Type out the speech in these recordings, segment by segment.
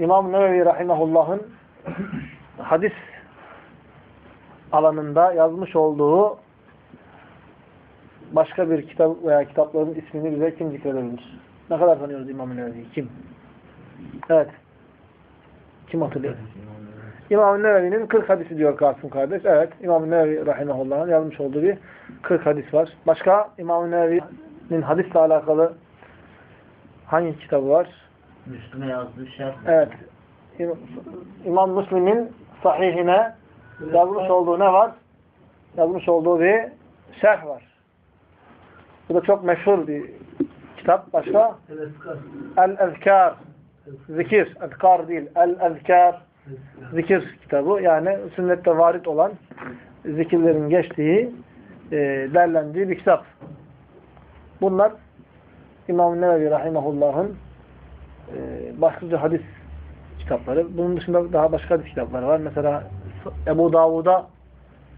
İmam Nevevi Rahimahullah'ın hadis alanında yazmış olduğu başka bir kitap veya kitapların ismini bize kim zikredebilir? Ne kadar tanıyoruz İmam Nevevi'yi? Kim? Evet. Kim hatırlıyor? İmam Nevevi'nin 40 hadisi diyor Kasım kardeş. Evet. İmam Nevevi Rahimahullah'ın yazmış olduğu bir 40 hadis var. Başka İmam Nevevi'nin hadisle alakalı hangi kitabı var? Müslüme yazdığı şerh. Evet. İm- İmam Müslim'in sahihine yazmış olduğu ne var? Yazmış olduğu bir şerh var. Bu da çok meşhur bir kitap. Başka? El-Ezkar. Zikir. Ezkar değil. El-Ezkar. Zikir kitabı. Yani sünnette varit olan zikirlerin geçtiği, e, derlendiği bir kitap. Bunlar İmam Nevevi Rahimahullah'ın e, başlıca hadis kitapları. Bunun dışında daha başka hadis kitapları var. Mesela Ebu Davud'a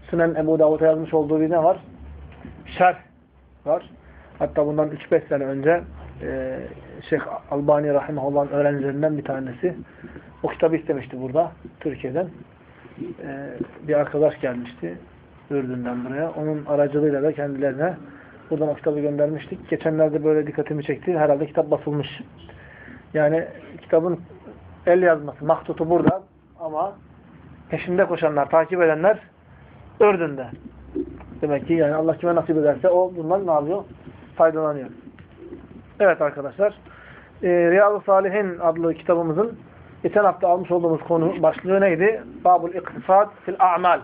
Sünen Ebu Davud'a yazmış olduğu bir ne var? Şerh var. Hatta bundan 3-5 sene önce e, Şeyh Albani Rahimahullah'ın öğrencilerinden bir tanesi o kitabı istemişti burada Türkiye'den. E, bir arkadaş gelmişti Ürdün'den buraya. Onun aracılığıyla da kendilerine buradan o kitabı göndermiştik. Geçenlerde böyle dikkatimi çekti. Herhalde kitap basılmış. Yani kitabın el yazması, mahtutu burada ama peşinde koşanlar, takip edenler Ürdün'de. Demek ki yani Allah kime nasip ederse o bundan ne yapıyor? Faydalanıyor. Evet arkadaşlar. E, Riyad-ı Salihin adlı kitabımızın geçen hafta almış olduğumuz konu başlığı neydi? Babul iktisad fil a'mal.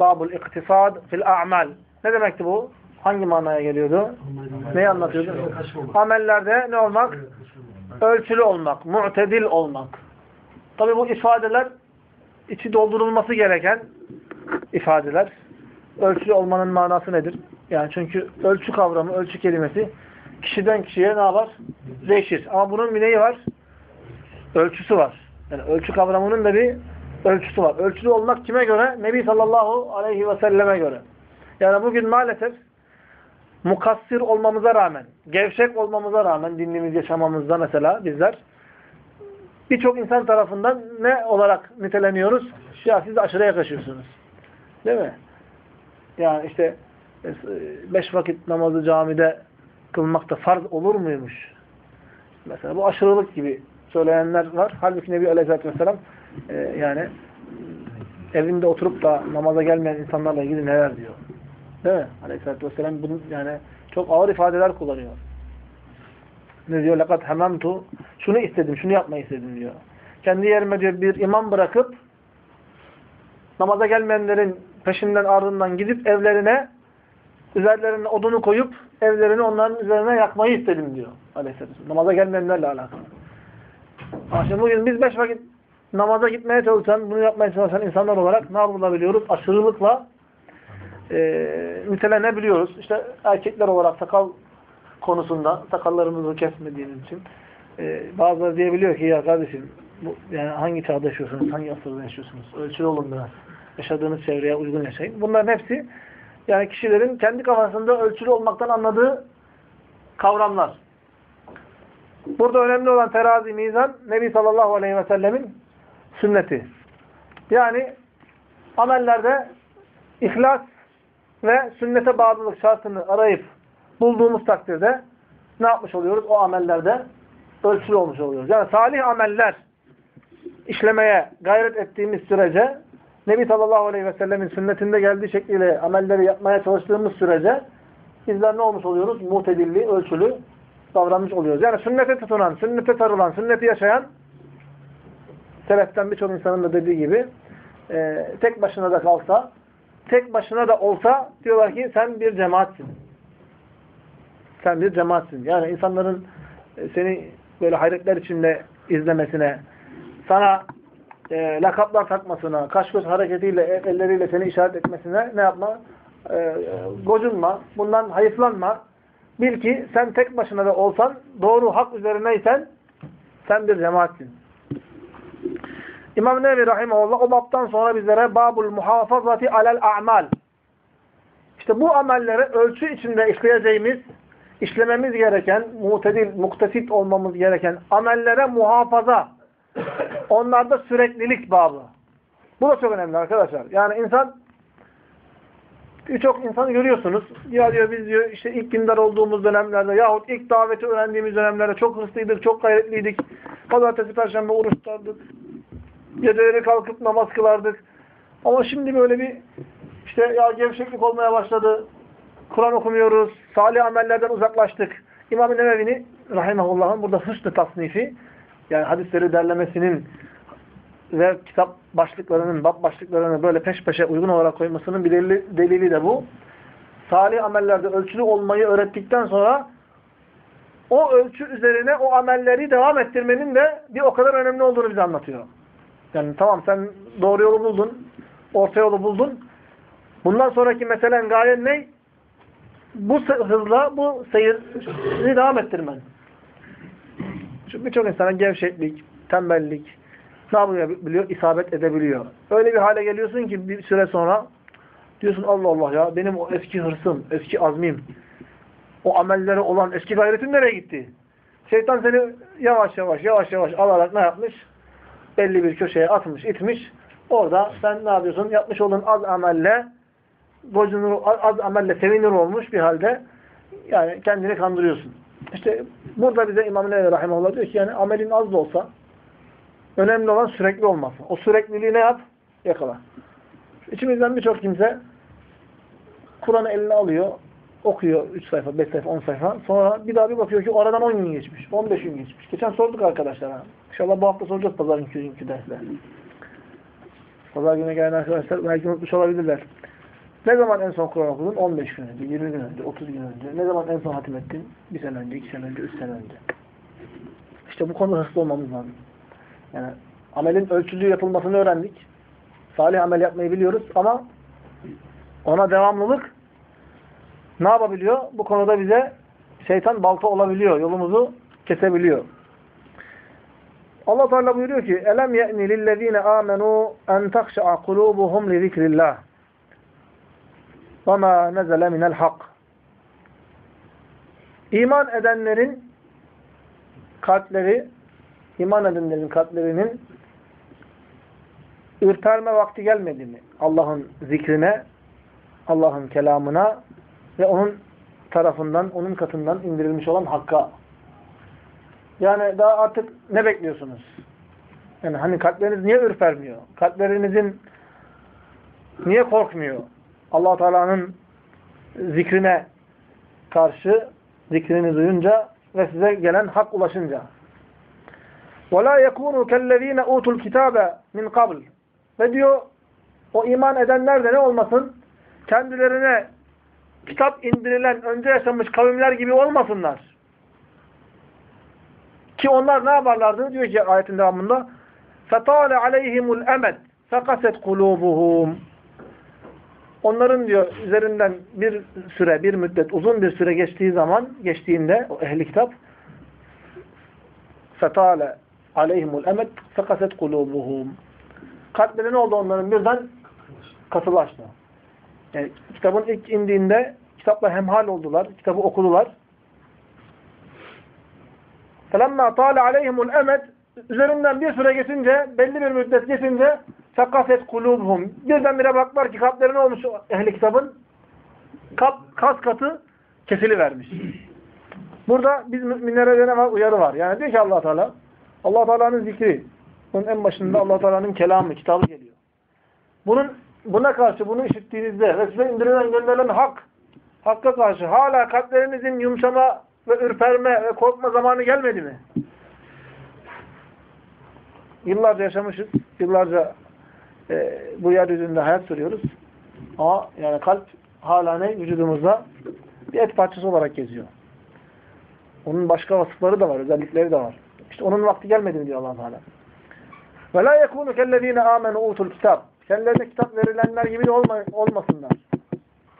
Babul iktisad fil a'mal. Ne demekti bu? Hangi manaya geliyordu? Neyi anlatıyordu? Amellerde ne olmak? Ölçülü olmak, mu'tedil olmak. Tabi bu ifadeler içi doldurulması gereken ifadeler. Ölçülü olmanın manası nedir? Yani çünkü ölçü kavramı, ölçü kelimesi kişiden kişiye ne yapar? Değişir. Ama bunun bir neyi var? Ölçüsü var. Yani ölçü kavramının da bir ölçüsü var. Ölçülü olmak kime göre? Nebi sallallahu aleyhi ve selleme göre. Yani bugün maalesef mukassir olmamıza rağmen, gevşek olmamıza rağmen dinimiz yaşamamızda mesela bizler birçok insan tarafından ne olarak niteleniyoruz? Ya siz aşırı yaklaşıyorsunuz. Değil mi? Yani işte beş vakit namazı camide kılmak da farz olur muymuş? Mesela bu aşırılık gibi söyleyenler var. Halbuki Nebi Aleyhisselatü Vesselam e, yani evinde oturup da namaza gelmeyen insanlarla ilgili neler diyor. Değil mi? Aleyhisselatü Vesselam bunu yani çok ağır ifadeler kullanıyor. Ne diyor? Lakat hememtu. Şunu istedim, şunu yapmayı istedim diyor. Kendi yerime diyor bir imam bırakıp namaza gelmeyenlerin peşinden ardından gidip evlerine üzerlerine odunu koyup evlerini onların üzerine yakmayı istedim diyor. Aleyhisselam. Namaza gelmeyenlerle alakalı. Şimdi bugün biz beş vakit namaza gitmeye çalışan, bunu yapmaya çalışan insanlar olarak ne yapılabiliyoruz? Aşırılıkla e, nitelenebiliyoruz. İşte erkekler olarak sakal konusunda sakallarımızı kesmediğimiz için e, bazıları diyebiliyor ki ya kardeşim bu, yani hangi çağda yaşıyorsunuz, hangi asırda yaşıyorsunuz? Ölçülü olun biraz. Yaşadığınız çevreye uygun yaşayın. Bunların hepsi yani kişilerin kendi kafasında ölçülü olmaktan anladığı kavramlar. Burada önemli olan terazi, mizan Nebi sallallahu aleyhi ve sellemin sünneti. Yani amellerde ihlas ve sünnete bağlılık şartını arayıp bulduğumuz takdirde ne yapmış oluyoruz? O amellerde ölçülü olmuş oluyoruz. Yani salih ameller işlemeye gayret ettiğimiz sürece Nebi sallallahu aleyhi ve sellemin sünnetinde geldiği şekliyle amelleri yapmaya çalıştığımız sürece bizler ne olmuş oluyoruz? Mutedilli, ölçülü davranmış oluyoruz. Yani sünnete tutunan, sünnete sarılan, sünneti yaşayan seleften birçok insanın da dediği gibi e, tek başına da kalsa, tek başına da olsa diyorlar ki sen bir cemaatsin. Sen bir cemaatsin. Yani insanların e, seni böyle hayretler içinde izlemesine, sana e, lakaplar takmasına, kaş göz hareketiyle, elleriyle seni işaret etmesine ne yapma? E, gocunma. Bundan hayıflanma. Bil ki sen tek başına da olsan, doğru hak üzerineysen sen bir cemaatsin. İmam Nevi Rahimahullah o babtan sonra bizlere babul muhafazati alel a'mal. İşte bu amelleri ölçü içinde işleyeceğimiz, işlememiz gereken, mutedil, muktesit olmamız gereken amellere muhafaza Onlarda süreklilik babı. Bu da çok önemli arkadaşlar. Yani insan birçok insanı görüyorsunuz. Ya diyor biz diyor işte ilk dindar olduğumuz dönemlerde yahut ilk daveti öğrendiğimiz dönemlerde çok hırslıydık, çok gayretliydik. Pazartesi, perşembe oruç tutardık. Geceleri kalkıp namaz kılardık. Ama şimdi böyle bir işte ya gevşeklik olmaya başladı. Kur'an okumuyoruz. Salih amellerden uzaklaştık. İmam-ı Nevevi'ni rahimahullah'ın burada hüsnü tasnifi yani hadisleri derlemesinin ve kitap başlıklarının, bab başlıklarını böyle peş peşe uygun olarak koymasının bir delili, delili de bu. Salih amellerde ölçülü olmayı öğrettikten sonra o ölçü üzerine o amelleri devam ettirmenin de bir o kadar önemli olduğunu bize anlatıyor. Yani tamam sen doğru yolu buldun, orta yolu buldun. Bundan sonraki meselen gayen ne? Bu hızla bu seyri devam ettirmen. Çünkü birçok insana gevşeklik, tembellik, ne yapabiliyor? İsabet edebiliyor. Öyle bir hale geliyorsun ki bir süre sonra diyorsun Allah Allah ya benim o eski hırsım, eski azmim, o amellere olan eski gayretin nereye gitti? Şeytan seni yavaş yavaş yavaş yavaş alarak ne yapmış? Belli bir köşeye atmış, itmiş. Orada sen ne yapıyorsun? Yapmış olduğun az amelle gocunur, az amelle sevinir olmuş bir halde yani kendini kandırıyorsun. İşte burada bize İmam-ı Nevi Rahimahullah diyor ki yani amelin az da olsa önemli olan sürekli olması. O sürekliliği ne yap? Yakala. İçimizden birçok kimse Kur'an'ı eline alıyor, okuyor 3 sayfa, 5 sayfa, 10 sayfa. Sonra bir daha bir bakıyor ki o aradan 10 gün geçmiş, 15 gün geçmiş. Geçen sorduk arkadaşlara. İnşallah bu hafta soracağız pazar günkü, dersler. Pazar günü gelen arkadaşlar belki unutmuş olabilirler. Ne zaman en son Kur'an okudun? 15 gün önce, 20 gün önce, 30 gün önce. Ne zaman en son hatim ettin? Bir sene önce, iki sene önce, üç sene önce. İşte bu konuda hırslı olmamız lazım. Yani amelin ölçülü yapılmasını öğrendik. Salih amel yapmayı biliyoruz ama ona devamlılık ne yapabiliyor? Bu konuda bize şeytan balta olabiliyor. Yolumuzu kesebiliyor. Allah Teala buyuruyor ki: "Elem ye'ni lillezine amenu en tahşa'a kulubuhum li zikrillah ve ma nezele minel hak." İman edenlerin kalpleri, iman edenlerin kalplerinin ürperme vakti gelmedi mi? Allah'ın zikrine, Allah'ın kelamına, ve onun tarafından, onun katından indirilmiş olan hakka. Yani daha artık ne bekliyorsunuz? Yani hani kalpleriniz niye ürpermiyor? Kalplerinizin niye korkmuyor? allah Teala'nın zikrine karşı, zikrini duyunca ve size gelen hak ulaşınca. وَلَا يَكُونُوا كَالَّذ۪ينَ اُوتُوا الْكِتَابَ min قَبْلِ Ve diyor, o iman edenler de ne olmasın? Kendilerine kitap indirilen, önce yaşamış kavimler gibi olmasınlar. Ki onlar ne yaparlardı? Diyor ki ayetin devamında فَطَالَ عَلَيْهِمُ الْاَمَدْ فَقَسَتْ قُلُوبُهُمْ Onların diyor üzerinden bir süre, bir müddet, uzun bir süre geçtiği zaman, geçtiğinde o ehli kitap فَتَالَ عَلَيْهِمُ الْاَمَدْ فَقَسَتْ قُلُوبُهُمْ Kalpleri ne oldu onların? Birden katılaştı. Yani kitabın ilk indiğinde kitapla hemhal oldular, kitabı okudular. فَلَمَّا طَالَ عَلَيْهِمُ الْاَمَدْ Üzerinden bir süre geçince, belli bir müddet geçince Fekaset kulubhum. Birdenbire baklar ki kalpleri ne olmuş ehli kitabın? Kap, kas katı kesili vermiş. Burada biz müminlere ne var? Uyarı var. Yani diyor ki allah Teala allah Teala'nın zikri. Bunun en başında allah Teala'nın kelamı, kitabı geliyor. Bunun Buna karşı bunu işittiğinizde ve size indirilen gönderilen hak, hakka karşı hala kalplerinizin yumuşama ve ürperme ve korkma zamanı gelmedi mi? Yıllarca yaşamışız. Yıllarca e, bu yeryüzünde hayat sürüyoruz. Ama yani kalp hala ne? Vücudumuzda bir et parçası olarak geziyor. Onun başka vasıfları da var, özellikleri de var. İşte onun vakti gelmedi mi diyor allah Teala. Ve la yekunu kellezine amenu utul kitap. Kendilerine kitap verilenler gibi de olma, olmasınlar.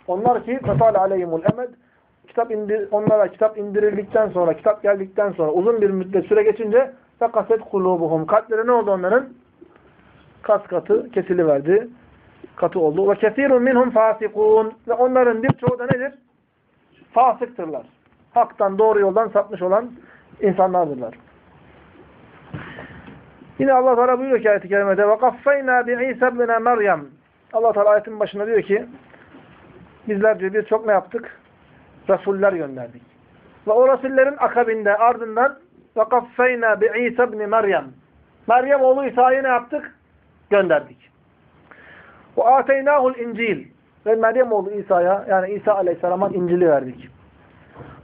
Onlar ki fesale aleyhimul emed kitap indir, onlara kitap indirildikten sonra, kitap geldikten sonra uzun bir müddet süre geçince fekaset kulubuhum. Kalpleri ne oldu onların? kas katı kesiliverdi. Katı oldu. Ve kesirun minhum fasikun. Ve onların birçoğu da nedir? Fasıktırlar. Haktan, doğru yoldan sapmış olan insanlardırlar. Yine Allah Teala buyuruyor ki ayet-i kerimede bi İsa ibn Meryem. Allah Teala ayetin başında diyor ki bizler diyor birçok ne yaptık? Resuller gönderdik. Ve o rasullerin akabinde ardından kaffeyna bi İsa ibn Meryem. Oğlu İsa'yı ne yaptık? Gönderdik. Ateynahul İncil. Ve Meryem oğlu İsa'ya yani İsa Aleyhisselam'a İncil'i verdik.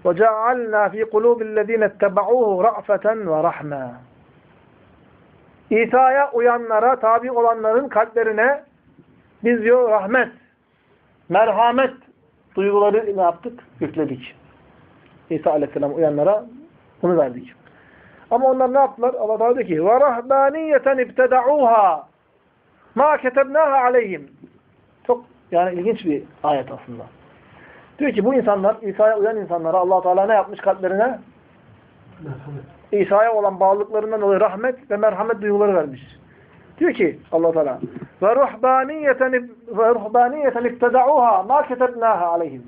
Ve cealna fi kulubillezine etteba'uhu ra'feten ve rahme. İsa'ya uyanlara, tabi olanların kalplerine biz diyor rahmet, merhamet duyguları ne yaptık? Yükledik. İsa Aleyhisselam uyanlara bunu verdik. Ama onlar ne yaptılar? Allah Teala diyor ki: "Ve ibteda'uha ma ketebnaha aleyhim." Çok yani ilginç bir ayet aslında. Diyor ki bu insanlar, İsa'ya uyan insanlara Allah Teala ne yapmış kalplerine? İsa'ya olan bağlılıklarından dolayı rahmet ve merhamet duyguları vermiş. Diyor ki Allah Teala ve ruhbaniyeten ve ruhbaniyeten ibteda'uha ma ketebnaha aleyhim.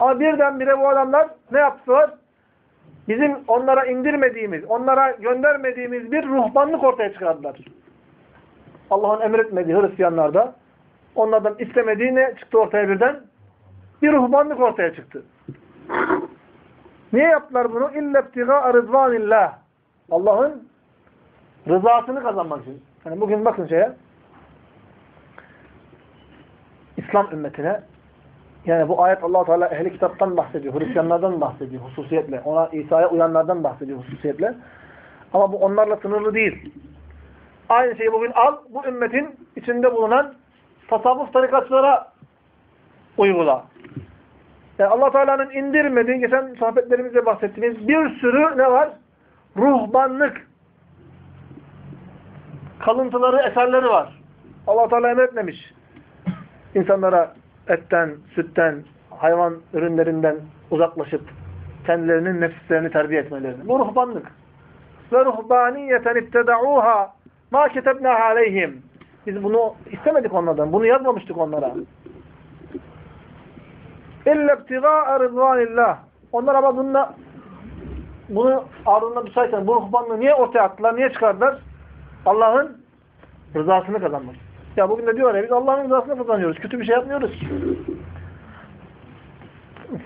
Ama birdenbire bu adamlar ne yaptılar? Bizim onlara indirmediğimiz, onlara göndermediğimiz bir ruhbanlık ortaya çıkardılar. Allah'ın emretmediği Hristiyanlarda onlardan istemediği ne çıktı ortaya birden? Bir ruhbanlık ortaya çıktı. Niye yaptılar bunu? İlle ibtiga rızvanillah. Allah'ın rızasını kazanmak için. Yani bugün bakın şeye İslam ümmetine yani bu ayet allah Teala ehli kitaptan bahsediyor. Hristiyanlardan bahsediyor hususiyetle. Ona İsa'ya uyanlardan bahsediyor hususiyetle. Ama bu onlarla sınırlı değil. Aynı şeyi bugün al, bu ümmetin içinde bulunan tasavvuf tarikatçılara uygula. Yani allah Teala'nın indirmediği, geçen sohbetlerimizde bahsettiğimiz bir sürü ne var? Ruhbanlık. Kalıntıları, eserleri var. allah Teala emretmemiş. İnsanlara etten, sütten, hayvan ürünlerinden uzaklaşıp kendilerinin nefislerini terbiye etmelerini. Bu ruhbanlık. Ve ruhbaniyeten itteda'uha ma ketebnaha aleyhim. Biz bunu istemedik onlardan. Bunu yazmamıştık onlara. İlle ibtiga'a rızvanillah. Onlar ama bununla bunu ardından düşerken bu ruhbanlığı niye ortaya attılar? Niye çıkardılar? Allah'ın rızasını kazanmak. Ya bugün de diyor ya biz Allah'ın rızasını kazanıyoruz. Kötü bir şey yapmıyoruz ki.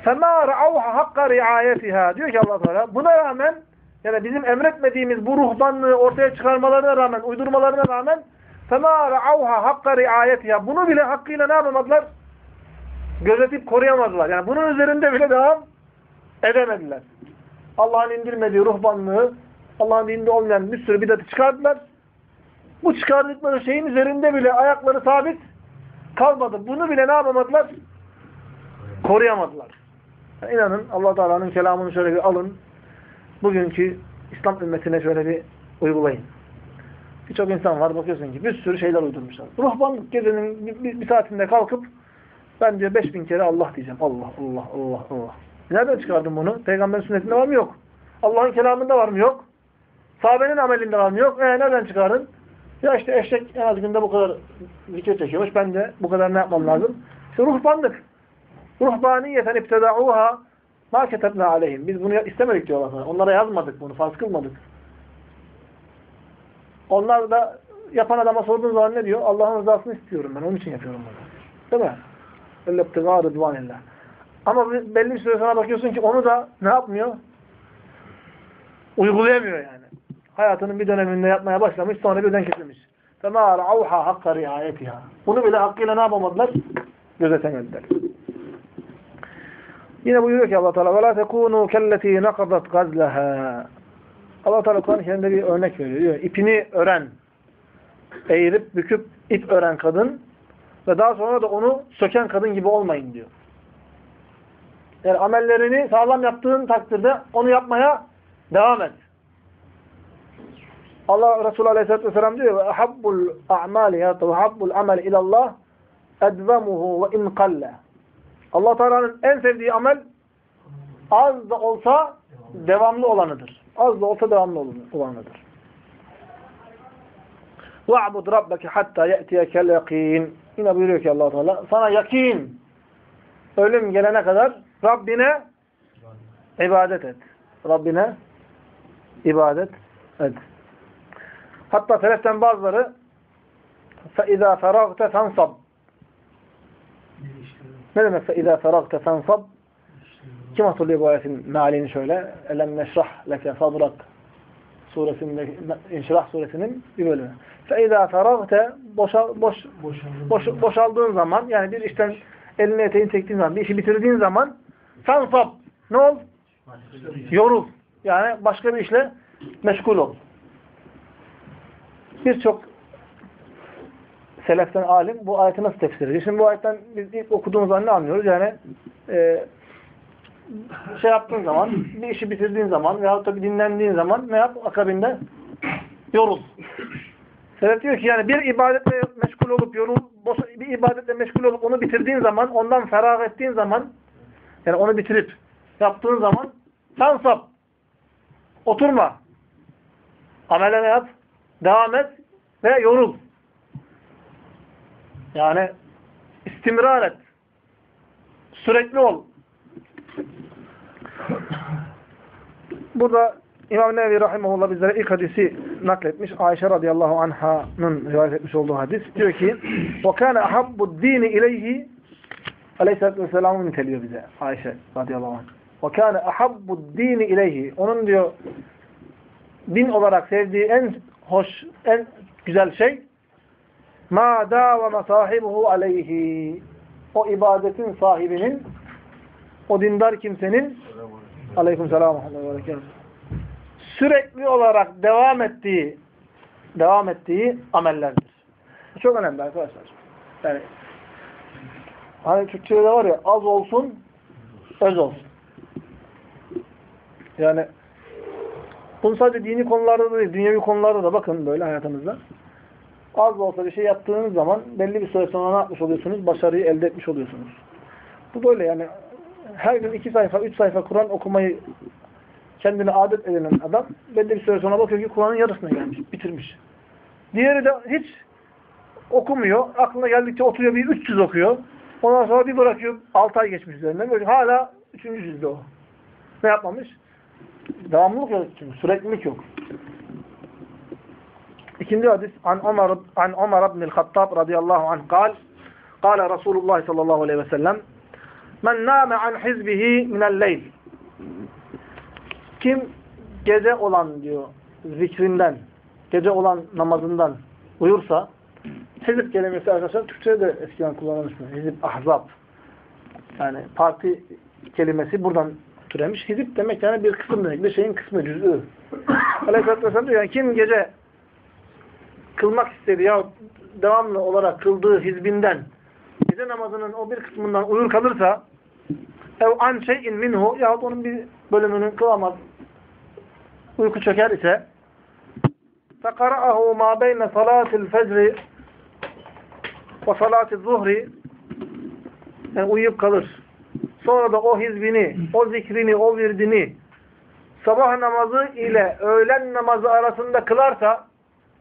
فَمَا رَعَوْهَا حَقَّ رِعَايَتِهَا Diyor ki allah Teala buna rağmen yani bizim emretmediğimiz bu ruhbanlığı ortaya çıkarmalarına rağmen, uydurmalarına rağmen فَمَا رَعَوْهَا حَقَّ رِعَايَتِهَا Bunu bile hakkıyla ne yapamadılar? Gözetip koruyamadılar. Yani bunun üzerinde bile devam edemediler. Allah'ın indirmediği ruhbanlığı, Allah'ın dininde olmayan bir sürü bidatı çıkardılar. Bu çıkardıkları şeyin üzerinde bile ayakları sabit kalmadı. Bunu bile ne yapamadılar? Koruyamadılar. Yani inanın allah Teala'nın kelamını şöyle bir alın. Bugünkü İslam ümmetine şöyle bir uygulayın. Birçok insan var bakıyorsun ki bir sürü şeyler uydurmuşlar. Ruhbanlık gecenin bir, saatinde kalkıp ben diyor 5000 kere Allah diyeceğim. Allah, Allah, Allah, Allah. Nereden çıkardın bunu? Peygamberin sünnetinde var mı? Yok. Allah'ın kelamında var mı? Yok. Sahabenin amelinde var mı? Yok. E nereden çıkardın? Ya işte eşek en az günde bu kadar zikir çekiyormuş. Ben de bu kadar ne yapmam lazım? İşte ruhbanlık. Ruhbaniyeten ipteda'uha ma ketebna aleyhim. Biz bunu istemedik diyorlar sana. Onlara yazmadık bunu. Farz kılmadık. Onlar da yapan adama sorduğun zaman ne diyor? Allah'ın rızasını istiyorum ben. Onun için yapıyorum bunu. Değil mi? Öyle iptiga rıdvanillah. Ama belli bir süre sonra bakıyorsun ki onu da ne yapmıyor? Uygulayamıyor yani. Hayatının bir döneminde yapmaya başlamış, sonra birden kesilmiş. فَمَا رَعَوْحَا حَقَّ رِعَايَتِهَا Bunu bile hakkıyla ne yapamadılar? Gözetemediler. Yine buyuruyor ki Allah Teala وَلَا تَكُونُوا كَلَّتِي نَقَضَتْ غَزْلَهَا Allah Teala Kur'an-ı Kerim'de bir örnek veriyor. Diyor, ipini ören, eğirip büküp ip ören kadın ve daha sonra da onu söken kadın gibi olmayın diyor. Yani amellerini sağlam yaptığın takdirde onu yapmaya devam et. Allah Resulü Aleyhisselatü Vesselam diyor habbul a'mali ya da habbul amel ilallah edvemuhu ve in kalle. Allah Teala'nın en sevdiği amel az da olsa devamlı olanıdır. Az da olsa devamlı olanıdır. Ve'bud rabbeke hatta ye'tiyekel yakin. Yine buyuruyor ki allah Teala sana yakin ölüm gelene kadar Rabbine ibadet et. Rabbine ibadet et. Hatta seleften bazıları فَاِذَا فَرَغْتَ فَانْصَبْ Ne demek فَاِذَا فَرَغْتَ فَانْصَبْ Kim hatırlıyor bu ayetin mealini şöyle? Elem neşrah leke sadrak suresinde, İnşirah suresinin bir bölümü. فَاِذَا فَرَغْتَ boşal, boş, boş, boşaldığın zaman, yani bir işten elini eteğini çektiğin zaman, bir işi bitirdiğin zaman fansab. Ne ol? Yorul. Yani başka bir işle meşgul ol. Birçok seleften alim bu ayeti nasıl tefsir ediyor? Şimdi bu ayetten biz ilk okuduğumuz zaman ne anlıyoruz? Yani e, şey yaptığın zaman, bir işi bitirdiğin zaman veyahut da bir dinlendiğin zaman ne yap? Akabinde yorul. Selef diyor ki yani bir ibadetle meşgul olup yorul, bir ibadetle meşgul olup onu bitirdiğin zaman, ondan ferah ettiğin zaman yani onu bitirip yaptığın zaman fansap. Oturma. Amelene yap. Devam et ve yorul. Yani istimrar et. Sürekli ol. Burada İmam Nevi Rahimahullah bizlere ilk hadisi nakletmiş. Ayşe radıyallahu anh'ın rivayet etmiş olduğu hadis. Diyor ki وَكَانَ أَحَبُّ الدِّينِ اِلَيْهِ Aleyhisselatü Vesselam'ı niteliyor bize Ayşe radıyallahu anh. وَكَانَ أَحَبُّ الدِّينِ اِلَيْهِ Onun diyor din olarak sevdiği en hoş, en güzel şey مَا دَاوَمَ صَاحِبُهُ عَلَيْهِ O ibadetin sahibinin, o dindar kimsenin aleyküm selam sürekli olarak devam ettiği devam ettiği amellerdir. Bu çok önemli arkadaşlar. Yani hani Türkçe'de var ya az olsun öz olsun. Yani bunu sadece dini konularda da değil, dünyevi konularda da bakın böyle hayatınızda. Az da olsa bir şey yaptığınız zaman belli bir süre sonra ne yapmış oluyorsunuz? Başarıyı elde etmiş oluyorsunuz. Bu böyle yani her gün iki sayfa, üç sayfa Kur'an okumayı kendine adet edinen adam belli bir süre sonra bakıyor ki Kur'an'ın yarısına gelmiş, bitirmiş. Diğeri de hiç okumuyor. Aklına geldikçe oturuyor bir 300 okuyor. Ondan sonra bir bırakıyor 6 ay geçmiş üzerinden. Böyle hala 3. cüzde o. Ne yapmamış? Devamlılık yok çünkü. Süreklilik yok. İkinci hadis an Ömer an Ömer ibn el-Hattab radıyallahu anh قال قال Resulullah sallallahu aleyhi ve sellem men nâme an hizbihi minel leyl kim gece olan diyor zikrinden, gece olan namazından uyursa hizip kelimesi arkadaşlar Türkçe'de de eskiden kullanılmış. Hizip ahzab. Yani parti kelimesi buradan türemiş. Hizip demek yani bir kısım demek. Bir şeyin kısmı, cüz'ü. Aleyhisselatü Vesselam diyor yani kim gece kılmak istedi ya devamlı olarak kıldığı hizbinden gece namazının o bir kısmından uyur kalırsa ev an şeyin minhu yahut onun bir bölümünü kılamaz uyku çöker ise فَقَرَأَهُ مَا بَيْنَ صَلَاتِ الْفَجْرِ o salat-ı zuhri yani uyuyup kalır. Sonra da o hizbini, o zikrini, o virdini sabah namazı ile öğlen namazı arasında kılarsa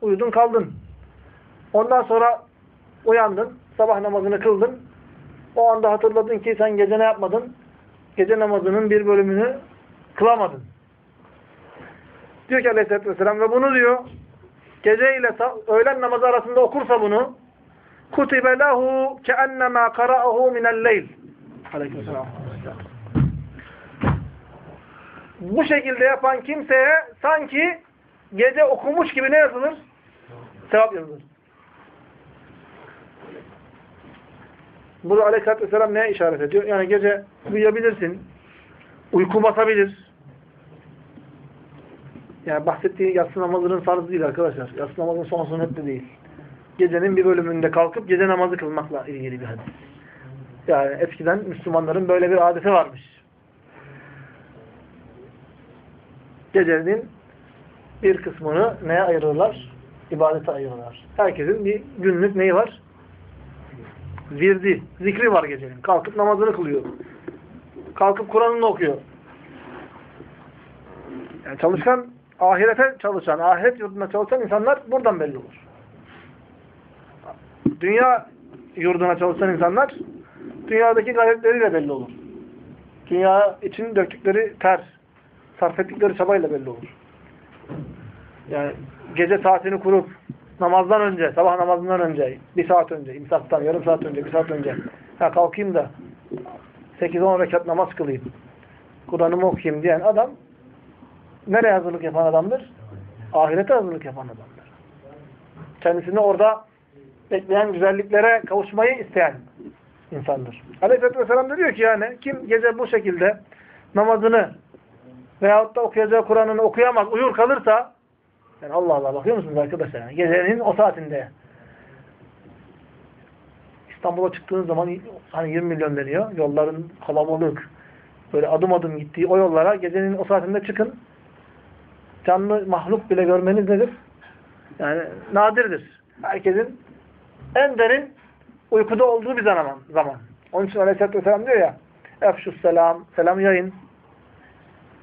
uyudun kaldın. Ondan sonra uyandın, sabah namazını kıldın. O anda hatırladın ki sen gece ne yapmadın? Gece namazının bir bölümünü kılamadın. Diyor ki aleyhissalatü vesselam ve bunu diyor gece ile öğlen namazı arasında okursa bunu kutibe lehu keennema kara'ahu minel leyl Aleykümselam. Bu şekilde yapan kimseye sanki gece okumuş gibi ne yazılır? Sevap yazılır. Burada aleyhissalatü vesselam neye işaret ediyor? Yani gece uyuyabilirsin. Uyku basabilir. Yani bahsettiği yatsı namazının farzı değil arkadaşlar. Yatsı namazının son sünnet de değil. Gecenin bir bölümünde kalkıp gece namazı kılmakla ilgili bir hadis. Yani eskiden Müslümanların böyle bir adeti varmış. Gecenin bir kısmını neye ayırırlar? İbadete ayırırlar. Herkesin bir günlük neyi var? Virdi, zikri var gecenin. Kalkıp namazını kılıyor. Kalkıp Kur'an'ını okuyor. Yani çalışkan, ahirete çalışan, ahiret yurduna çalışan insanlar buradan belli olur. Dünya yurduna çalışan insanlar dünyadaki gayretleriyle belli olur. Dünya için döktükleri ter, sarf ettikleri çabayla belli olur. Yani gece saatini kurup namazdan önce, sabah namazından önce, bir saat önce, imsaktan yarım saat önce, bir saat önce ha kalkayım da 8-10 rekat namaz kılayım. Kur'an'ımı okuyayım diyen adam nereye hazırlık yapan adamdır? Ahirete hazırlık yapan adamdır. Kendisini orada bekleyen güzelliklere kavuşmayı isteyen insandır. Aleyhisselatü Vesselam da diyor ki yani kim gece bu şekilde namazını veyahut da okuyacağı Kur'an'ını okuyamaz, uyur kalırsa yani Allah Allah bakıyor musunuz arkadaşlar? Yani gecenin o saatinde İstanbul'a çıktığınız zaman hani 20 milyon deniyor. Yolların kalabalık, böyle adım adım gittiği o yollara gecenin o saatinde çıkın. Canlı mahluk bile görmeniz nedir? Yani nadirdir. Herkesin en derin uykuda olduğu bir zaman. zaman. Onun için Aleyhisselatü Vesselam diyor ya Efşus selam, selam yayın.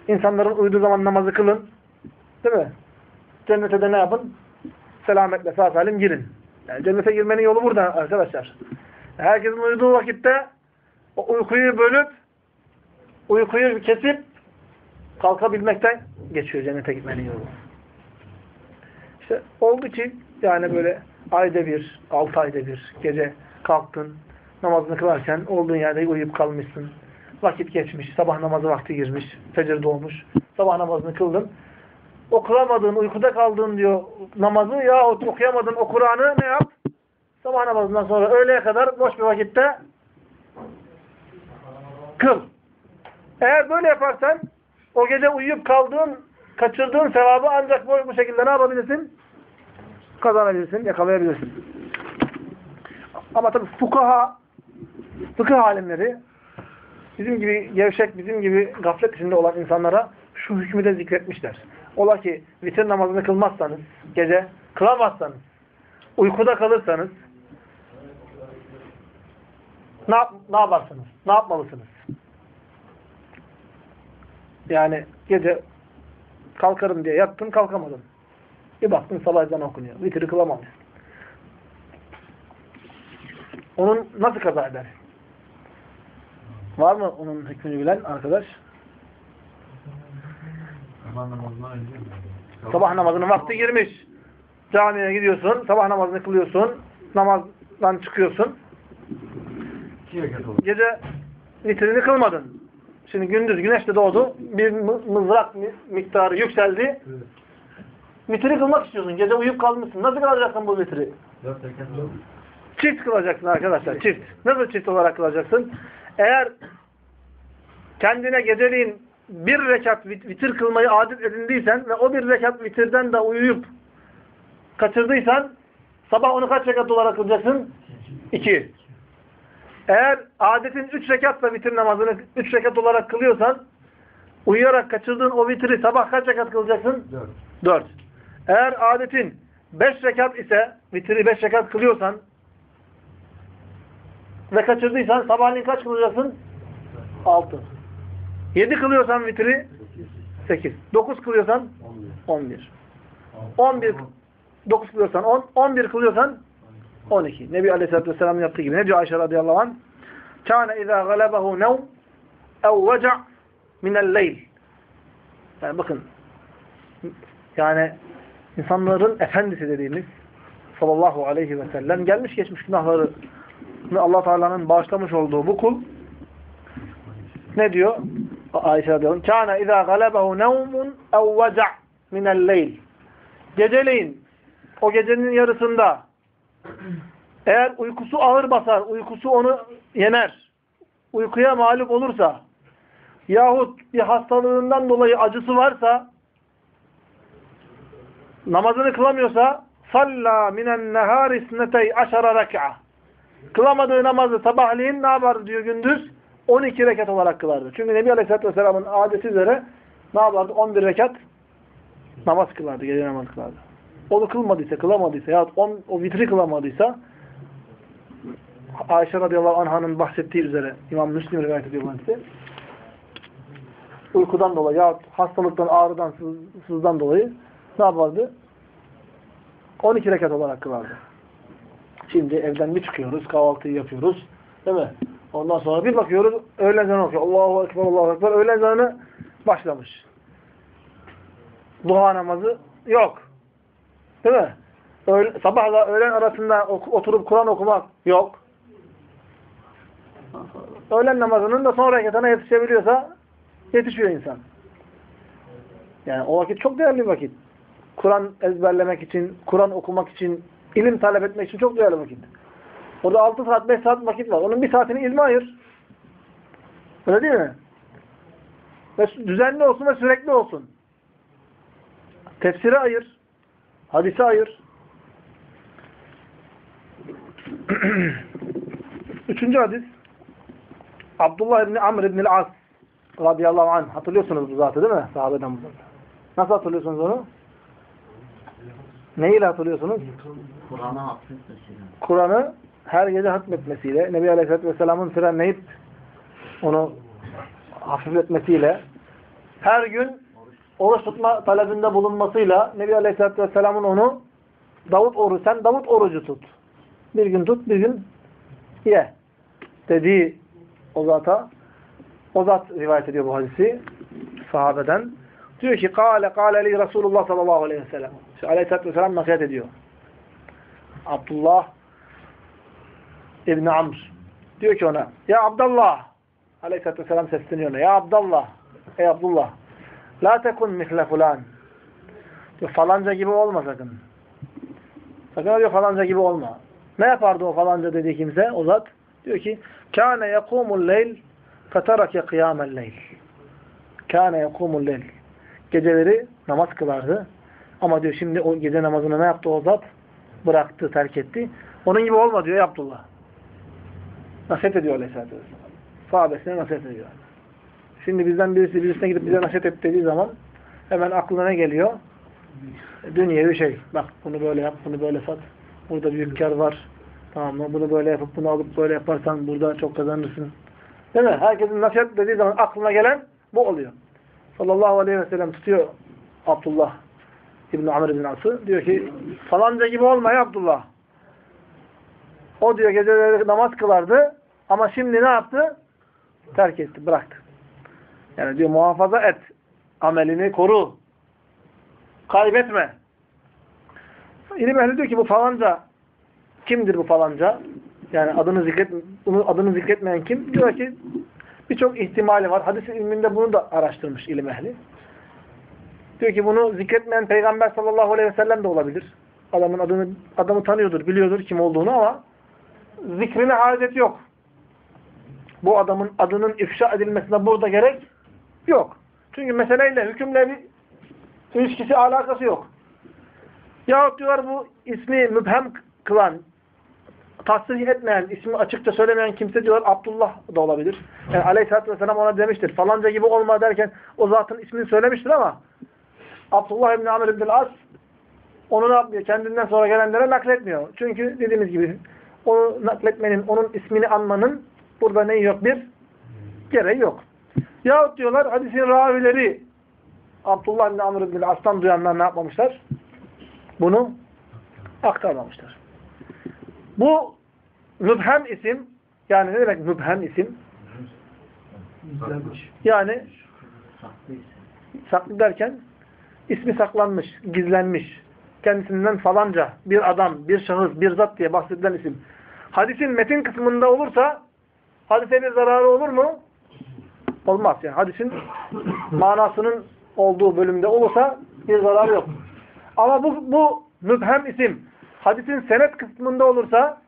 İnsanların uyuduğu zaman namazı kılın. Değil mi? Cennete de ne yapın? Selametle sağ salim girin. Yani cennete girmenin yolu burada arkadaşlar. Herkesin uyuduğu vakitte o uykuyu bölüp uykuyu kesip kalkabilmekten geçiyor cennete gitmenin yolu. İşte oldu ki yani böyle ayda bir, altı ayda bir gece kalktın, namazını kılarken olduğun yerde uyuyup kalmışsın. Vakit geçmiş, sabah namazı vakti girmiş, fecir doğmuş. Sabah namazını kıldın. O kılamadığın, uykuda kaldığın diyor namazı yahut okuyamadığın o Kur'an'ı ne yap? Sabah namazından sonra öğleye kadar boş bir vakitte kıl. Eğer böyle yaparsan o gece uyuyup kaldığın, kaçırdığın sevabı ancak bu şekilde ne yapabilirsin? Kazanabilirsin, yakalayabilirsin. Ama tabii fukaha, fıkıh alimleri bizim gibi gevşek, bizim gibi gaflet içinde olan insanlara şu hükmü de zikretmişler. Ola ki vitir namazını kılmazsanız, gece kılamazsanız, uykuda kalırsanız ne, yap ne yaparsınız? Ne yapmalısınız? Yani gece kalkarım diye yattın kalkamadın. Bir baktın sabah ezanı okunuyor. Vitri kılamamışsın. Onun nasıl kaza eder? Var mı onun hükmünü bilen arkadaş? Sabah namazının vakti girmiş. Camiye gidiyorsun, sabah namazını kılıyorsun, namazdan çıkıyorsun. Gece vitrini kılmadın. Şimdi gündüz güneş de doğdu. Bir mı- mızrak mi- miktarı yükseldi. Vitri kılmak istiyorsun. Gece uyuyup kalmışsın. Nasıl kılacaksın bu vitri? Çift kılacaksın arkadaşlar. Çift. Nasıl çift olarak kılacaksın? Eğer kendine geceliğin bir rekat vit- vitir kılmayı adet edindiysen ve o bir rekat vitirden de uyuyup kaçırdıysan sabah onu kaç rekat olarak kılacaksın? İki. Eğer adetin üç rekatla vitir namazını üç rekat olarak kılıyorsan uyuyarak kaçırdığın o vitri sabah kaç rekat kılacaksın? Dört. Dört. Eğer adetin beş rekat ise, vitri beş rekat kılıyorsan ve kaçırdıysan sabahleyin kaç kılacaksın? Altı. Yedi kılıyorsan vitri sekiz. Dokuz kılıyorsan On bir. on bir. Dokuz kılıyorsan on, on bir kılıyorsan on iki. Nebi Aleyhisselatü Vesselam'ın yaptığı gibi. Ne diyor Ayşe radıyallahu anh? Kâne izâ galebehu nevm ev veca' minel leyl. Yani bakın yani insanların efendisi dediğimiz sallallahu aleyhi ve sellem gelmiş geçmiş günahları Allah Teala'nın bağışlamış olduğu bu kul ne diyor? Ayşe radıyallahu anh kâne izâ galebehu nevmun ev veca' minel leyl geceleyin o gecenin yarısında eğer uykusu ağır basar, uykusu onu yener, uykuya mağlup olursa yahut bir hastalığından dolayı acısı varsa namazını kılamıyorsa salla minen nehari isnetey aşara rek'a kılamadığı namazı sabahleyin ne yapardı diyor gündüz 12 rekat olarak kılardı. Çünkü Nebi Aleyhisselatü Vesselam'ın adeti üzere ne yapardı? 11 rekat namaz kılardı, gece namaz kılardı. Onu kılmadıysa, kılamadıysa ya on, o vitri kılamadıysa Ayşe radıyallahu anh'ın bahsettiği üzere İmam Müslim rivayet ediyor hadisi. Uykudan dolayı ya hastalıktan, ağrıdan, sız, sızdan dolayı ne yapardı? 12 rekat olarak kılardı. Şimdi evden bir çıkıyoruz, kahvaltıyı yapıyoruz. Değil mi? Ondan sonra bir bakıyoruz, öğlen ezanı okuyor. Allahu Ekber, Allahu Ekber. Öğlen ezanı başlamış. Duha namazı yok. Değil mi? Öğle, sabahla öğlen arasında oturup Kur'an okumak yok. Öğlen namazının da son rekatına yetişebiliyorsa yetişiyor insan. Yani o vakit çok değerli vakit. Kur'an ezberlemek için, Kur'an okumak için, ilim talep etmek için çok değerli vakit. Orada 6 saat, 5 saat vakit var. Onun bir saatini ilme ayır. Öyle değil mi? Ve düzenli olsun ve sürekli olsun. Tefsire ayır. Hadise ayır. Üçüncü hadis. Abdullah İbni Amr İbni As radıyallahu anh. Hatırlıyorsunuz bu zatı değil mi? Sahabeden bu zatı. Nasıl hatırlıyorsunuz onu? Neyle hatırlıyorsunuz? Hatmetmesiyle. Kur'an'ı her gece hatmetmesiyle, Nebi Aleyhisselatü Vesselam'ın frenleyip onu hafifletmesiyle, her gün oruç tutma talebinde bulunmasıyla Nebi Aleyhisselatü Vesselam'ın onu Davut orucu, sen Davut orucu tut. Bir gün tut, bir gün ye. Dediği o zata, o zat rivayet ediyor bu hadisi sahabeden. Diyor ki, kâle kâle li Resulullah sallallahu aleyhi ve sellem. İşte Aleyhisselatü Vesselam nasihat ediyor. Abdullah İbni Amr diyor ki ona, ya Abdullah Aleyhisselatü Vesselam sesleniyor ona, ya Abdullah, ey Abdullah la tekun mihle fulan diyor, falanca gibi olma sakın. Sakın diyor falanca gibi olma. Ne yapardı o falanca dediği kimse, o zat? Diyor ki, kâne yekûmul leyl feterake kıyâmel leyl. Kâne yekûmul leyl. Geceleri namaz kılardı. Ama diyor şimdi o gece namazını ne yaptı o zat? Bıraktı, terk etti. Onun gibi olma diyor Abdullah. Nasihat ediyor Aleyhisselatü Vesselam. Sahabesine nasihat ediyor. Şimdi bizden birisi birisine gidip bize nasihat et dediği zaman hemen aklına ne geliyor? Dünyevi şey. Bak bunu böyle yap, bunu böyle sat. Burada büyük kar var. Tamam mı? Bunu böyle yapıp bunu alıp böyle yaparsan burada çok kazanırsın. Değil mi? Herkesin nasihat dediği zaman aklına gelen bu oluyor. Sallallahu aleyhi ve sellem tutuyor Abdullah İbn Amr İbn As'ı. Diyor ki falanca gibi olma ya Abdullah. O diyor geceleri namaz kılardı ama şimdi ne yaptı? Terk etti, bıraktı. Yani diyor muhafaza et. Amelini koru. Kaybetme. İlim ehli diyor ki bu falanca kimdir bu falanca? Yani adını zikret adını zikretmeyen kim? Diyor ki birçok ihtimali var. Hadis ilminde bunu da araştırmış ilim ehli. Diyor ki bunu zikretmeyen Peygamber sallallahu aleyhi ve sellem de olabilir. Adamın adını adamı tanıyordur, biliyordur kim olduğunu ama zikrine hacet yok. Bu adamın adının ifşa edilmesine burada gerek yok. Çünkü meseleyle, hükümle bir ilişkisi, alakası yok. Yahut diyorlar bu ismi mübhem kılan, tasrih etmeyen, ismi açıkça söylemeyen kimse diyorlar Abdullah da olabilir. Yani Aleyhisselatü Vesselam ona demiştir. Falanca gibi olma derken o zatın ismini söylemiştir ama Abdullah İbni Amr İbni As onu ne yapmıyor? Kendinden sonra gelenlere nakletmiyor. Çünkü dediğimiz gibi onu nakletmenin, onun ismini anmanın burada neyi yok? Bir gereği yok. Yahut diyorlar hadisin ravileri Abdullah İbni Amr İbni As'tan duyanlar ne yapmamışlar? Bunu aktarmamışlar. Bu mübhem isim yani ne demek mübhem isim? Yani saklı derken ismi saklanmış, gizlenmiş. Kendisinden falanca bir adam, bir şahıs, bir zat diye bahsedilen isim. Hadisin metin kısmında olursa hadise bir zararı olur mu? Olmaz. Yani hadisin manasının olduğu bölümde olursa bir zararı yok. Ama bu, bu mübhem isim hadisin senet kısmında olursa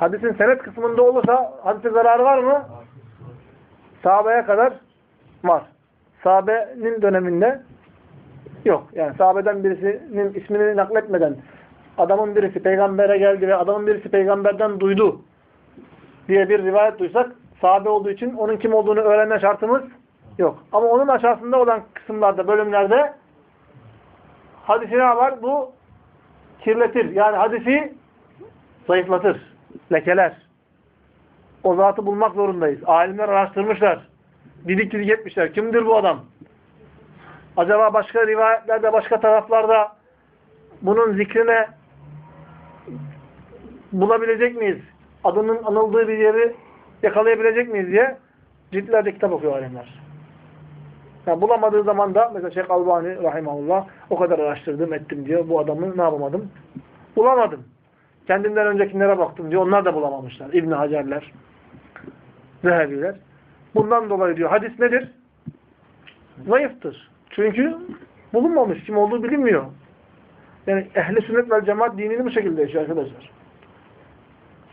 hadisin senet kısmında olursa hadise zararı var mı? Sahabeye kadar var. Sahabenin döneminde yok. Yani sahabeden birisinin ismini nakletmeden adamın birisi peygambere geldi ve adamın birisi peygamberden duydu diye bir rivayet duysak sahabe olduğu için onun kim olduğunu öğrenme şartımız yok. Ama onun aşağısında olan kısımlarda, bölümlerde hadisi ne var? Bu kirletir. Yani hadisi zayıflatır. Lekeler. O zatı bulmak zorundayız. Alimler araştırmışlar. Didik didik etmişler. Kimdir bu adam? Acaba başka rivayetlerde, başka taraflarda bunun zikrine bulabilecek miyiz? Adının anıldığı bir yeri yakalayabilecek miyiz diye ciltlerde kitap okuyor alimler. Yani bulamadığı zaman da mesela Şeyh Albani rahimahullah o kadar araştırdım ettim diyor. Bu adamı ne yapamadım? Bulamadım. Kendimden öncekilere baktım diyor. Onlar da bulamamışlar. İbn Hacerler, Zehebiler. Bundan dolayı diyor hadis nedir? Zayıftır. Çünkü bulunmamış. Kim olduğu bilinmiyor. Yani ehli sünnet vel cemaat dinini bu şekilde yaşıyor arkadaşlar.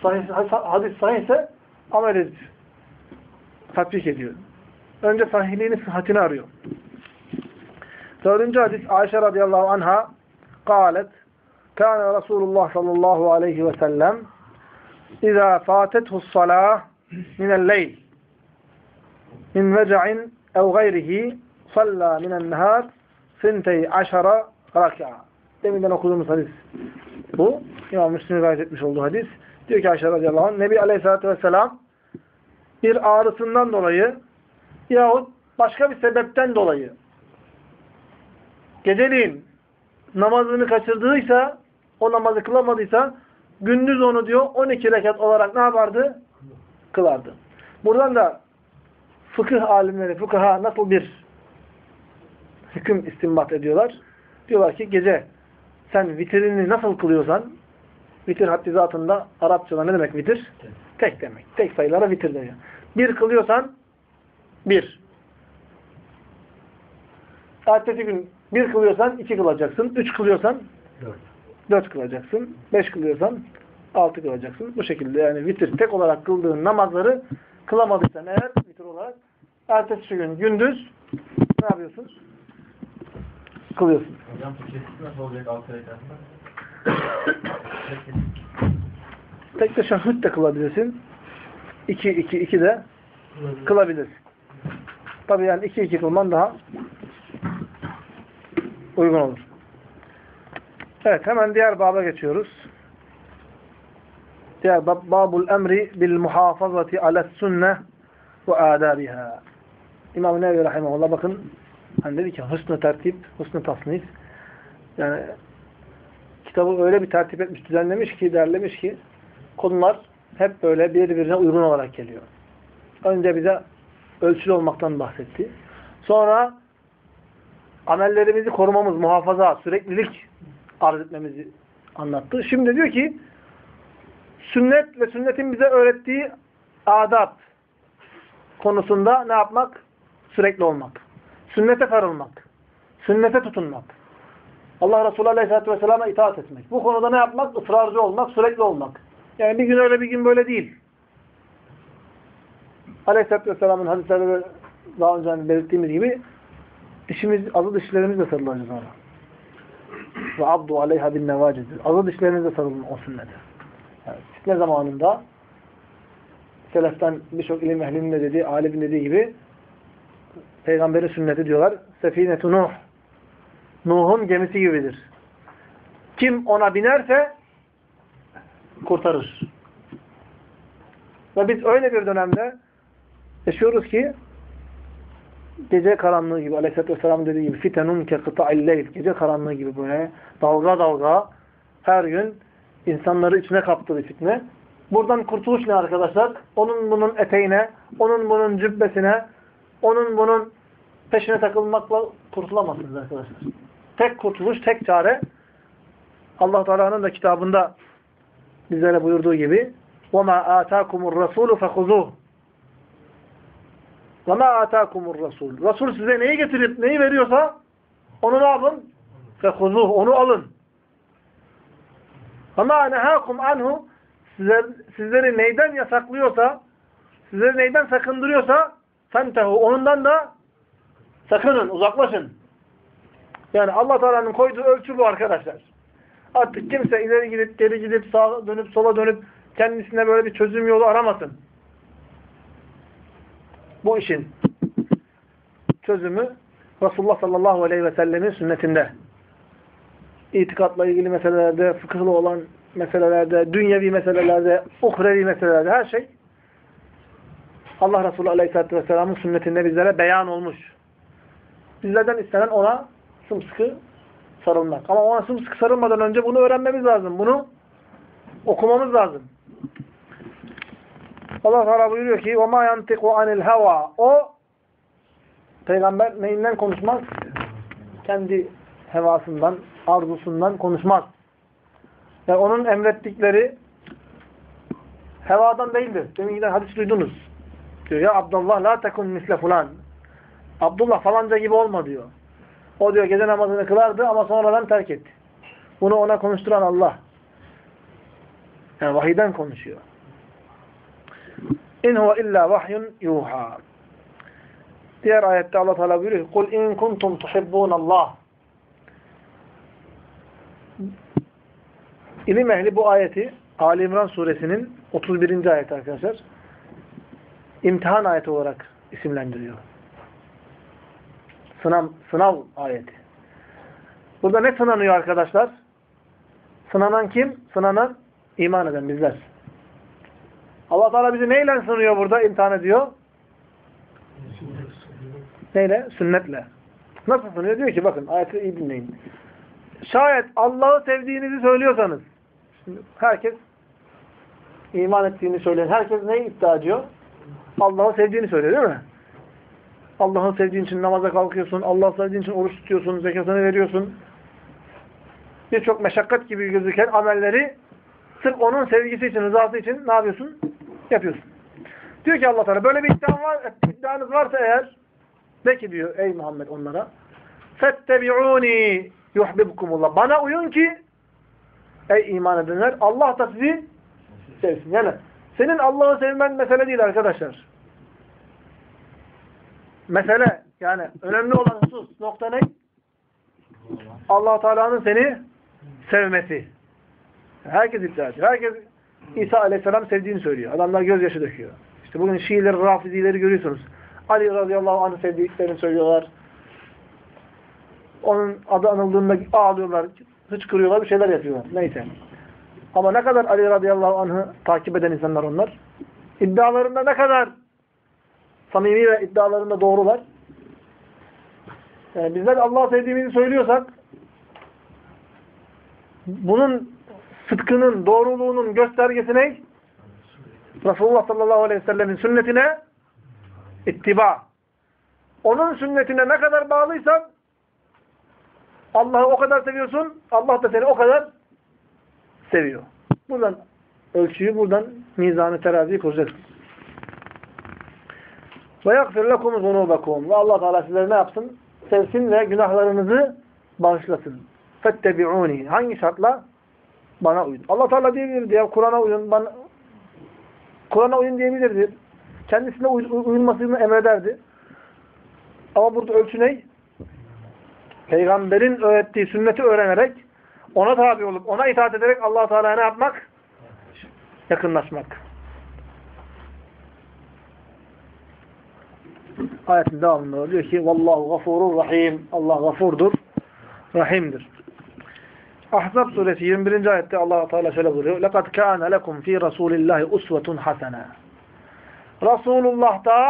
Sahih, hadis sahihse amel ediyor. Tatbik ediyor. Önce sahihliğini, sıhhatini arıyor. Dördüncü hadis Ayşe radıyallahu anha قالت كان رسول الله صلى الله عليه وسلم إذا فاتته الصلاة من الليل min veca'in ev gayrihi salla minen nehar sinteyi aşara raka'a. Deminden okuduğumuz hadis. Bu İmam Müslim rivayet etmiş olduğu hadis. Diyor ki Ayşe radıyallahu anh, Nebi aleyhissalatü vesselam bir ağrısından dolayı yahut başka bir sebepten dolayı geceliğin namazını kaçırdıysa, o namazı kılamadıysa gündüz onu diyor 12 rekat olarak ne yapardı? Kılardı. Buradan da fıkıh alimleri, fıkıha nasıl bir hüküm istinbat ediyorlar? Diyorlar ki gece sen vitrini nasıl kılıyorsan vitir haddi zatında Arapçada ne demek vitir? Tek demek. Tek sayılara vitir deniyor. Bir kılıyorsan bir. Ertesi gün bir kılıyorsan iki kılacaksın. Üç kılıyorsan Dört. dört kılacaksın. Beş kılıyorsan altı kılacaksın. Bu şekilde yani vitir tek olarak kıldığın namazları kılamadıysan eğer vitir olarak ertesi gün gündüz ne yapıyorsun? Kılıyorsun. Hocam bu kesit nasıl olacak altı rekatında? Tek teşehhüd de kılabilirsin. 2 2 2 de kılabilirsin. Tabii yani 2 2 kılman daha uygun olur. Evet hemen diğer baba geçiyoruz. Diğer bab babul emri bil muhafazati ala sünne ve adabiha. İmam Nevevi rahimahullah bakın hani dedi ki husnü tertip, husnü tasnif yani kitabı öyle bir tertip etmiş, düzenlemiş ki, derlemiş ki konular hep böyle birbirine uygun olarak geliyor. Önce bize ölçülü olmaktan bahsetti. Sonra amellerimizi korumamız, muhafaza, süreklilik arz etmemizi anlattı. Şimdi diyor ki sünnet ve sünnetin bize öğrettiği adab konusunda ne yapmak? Sürekli olmak. Sünnete sarılmak. Sünnete tutunmak. Allah Resulü Aleyhisselatü Vesselam'a itaat etmek. Bu konuda ne yapmak? Israrcı olmak, sürekli olmak. Yani bir gün öyle bir gün böyle değil. Aleyhisselatü Vesselam'ın hadislerde daha önce hani belirttiğimiz gibi dişimiz, azı dişlerimizle sarılacağız ona. Ve abdu aleyha bin nevacidir. Azı dişlerinizle sarılın o sünnete. Yani fitne zamanında seleften birçok ilim ehlinin de dediği, alimin dediği gibi peygamberin sünneti diyorlar. Sefinetu Nuh. Nuh'un gemisi gibidir. Kim ona binerse kurtarır. Ve biz öyle bir dönemde yaşıyoruz ki gece karanlığı gibi Aleyhisselatü Vesselam dediği gibi fitenun ke kıta'il leyl gece karanlığı gibi böyle dalga dalga her gün insanları içine kaptı bir fitne. Buradan kurtuluş ne arkadaşlar? Onun bunun eteğine, onun bunun cübbesine, onun bunun peşine takılmakla kurtulamazsınız arkadaşlar. Tek kurtuluş, tek çare Allah Teala'nın da kitabında bizlere buyurduğu gibi وَمَا آتَاكُمُ الرَّسُولُ فَخُذُوهُ وَمَا آتَاكُمُ الرَّسُولُ Resul size neyi getirip neyi veriyorsa onu ne yapın? فَخُذُوهُ Onu alın. وَمَا نَهَاكُمْ عَنْهُ Sizler, sizleri neyden yasaklıyorsa sizleri neyden sakındırıyorsa فَانْتَهُ Onundan da sakının, uzaklaşın. Yani Allah Teala'nın koyduğu ölçü bu arkadaşlar. Artık kimse ileri gidip geri gidip sağa dönüp sola dönüp kendisine böyle bir çözüm yolu aramasın. Bu işin çözümü Resulullah sallallahu aleyhi ve sellemin sünnetinde. İtikatla ilgili meselelerde, fıkıhlı olan meselelerde, dünyevi meselelerde, uhrevi meselelerde her şey Allah Resulü aleyhisselatü vesselamın sünnetinde bizlere beyan olmuş. Bizlerden istenen ona sımsıkı sarılmak. Ama ona sımsıkı sarılmadan önce bunu öğrenmemiz lazım. Bunu okumamız lazım. Allah Teala buyuruyor ki وَمَا يَنْتِقُ عَنِ الْهَوَى O Peygamber neyinden konuşmaz? Kendi hevasından, arzusundan konuşmaz. Yani onun emrettikleri hevadan değildir. Demin giden hadis duydunuz. Diyor ya Abdullah la tekun misle fulan. Abdullah falanca gibi olma diyor. O diyor gece namazını kılardı ama sonradan terk etti. Bunu ona konuşturan Allah. Yani vahiden konuşuyor. İn huve illa vahyun yuha. Diğer ayette Allah Teala buyuruyor. Kul in kuntum tuhibbun Allah. İlim ehli bu ayeti Ali İmran suresinin 31. ayeti arkadaşlar. imtihan ayeti olarak isimlendiriyor. Sınav, sınav ayeti. Burada ne sınanıyor arkadaşlar? Sınanan kim? Sınanan iman eden bizler. Allah Teala bizi neyle sınıyor burada? imtihan ediyor. Neyle? Sünnetle. Nasıl sınıyor? Diyor ki bakın ayeti iyi dinleyin. Şayet Allah'ı sevdiğinizi söylüyorsanız herkes iman ettiğini söyleyen herkes neyi iddia ediyor? Allah'ı sevdiğini söylüyor değil mi? Allah'ı sevdiğin için namaza kalkıyorsun, Allah'ı sevdiğin için oruç tutuyorsun, zekatını veriyorsun. Birçok meşakkat gibi gözüken amelleri sırf onun sevgisi için, rızası için ne yapıyorsun? Yapıyorsun. Diyor ki Allah Teala böyle bir iddian var, iddianız varsa eğer de ki diyor ey Muhammed onlara fettebi'uni yuhbibkumullah. Bana uyun ki ey iman edenler Allah da sizi sevsin. Yani senin Allah'ı sevmen mesele değil arkadaşlar. Mesele yani önemli olan husus nokta ne? allah Teala'nın seni sevmesi. Herkes iddia ediyor. Herkes İsa Aleyhisselam sevdiğini söylüyor. Adamlar gözyaşı döküyor. İşte bugün Şiileri, Rafizileri görüyorsunuz. Ali radıyallahu anh'ı sevdiklerini söylüyorlar. Onun adı anıldığında ağlıyorlar, hıçkırıyorlar, bir şeyler yapıyorlar. Neyse. Ama ne kadar Ali radıyallahu anh'ı takip eden insanlar onlar. İddialarında ne kadar samimi ve iddialarında doğrular. Yani bizler Allah'ı sevdiğimizi söylüyorsak bunun sıdkının, doğruluğunun göstergesi ne? Resulullah sallallahu aleyhi ve sellemin sünnetine ittiba. Onun sünnetine ne kadar bağlıysan Allah'ı o kadar seviyorsun, Allah da seni o kadar seviyor. Buradan ölçüyü, buradan mizanı, teraziyi kuracaksın. Ve yakfir lekum zunubakum. Ve Allah Teala sizleri ne yapsın? Sevsin ve günahlarınızı bağışlasın. Fettebi'uni. Hangi şartla? Bana uyun. Allah Teala diyebilirdi ya Kur'an'a uyun. Bana Kur'an'a uyun diyebilirdi. Kendisine uy uyulmasını emrederdi. Ama burada ölçü ne? peygamberin öğrettiği sünneti öğrenerek ona tabi olup ona itaat ederek Allah Teala'ya ne yapmak? Yakınlaşmak. Ayetin devamında diyor ki Vallahu gafurur rahim. Allah gafurdur, rahimdir. Ahzab suresi 21. ayette Allah Teala şöyle buyuruyor. "Lekad kana lekum fi Rasulillahi usvetun hasene." Resulullah'ta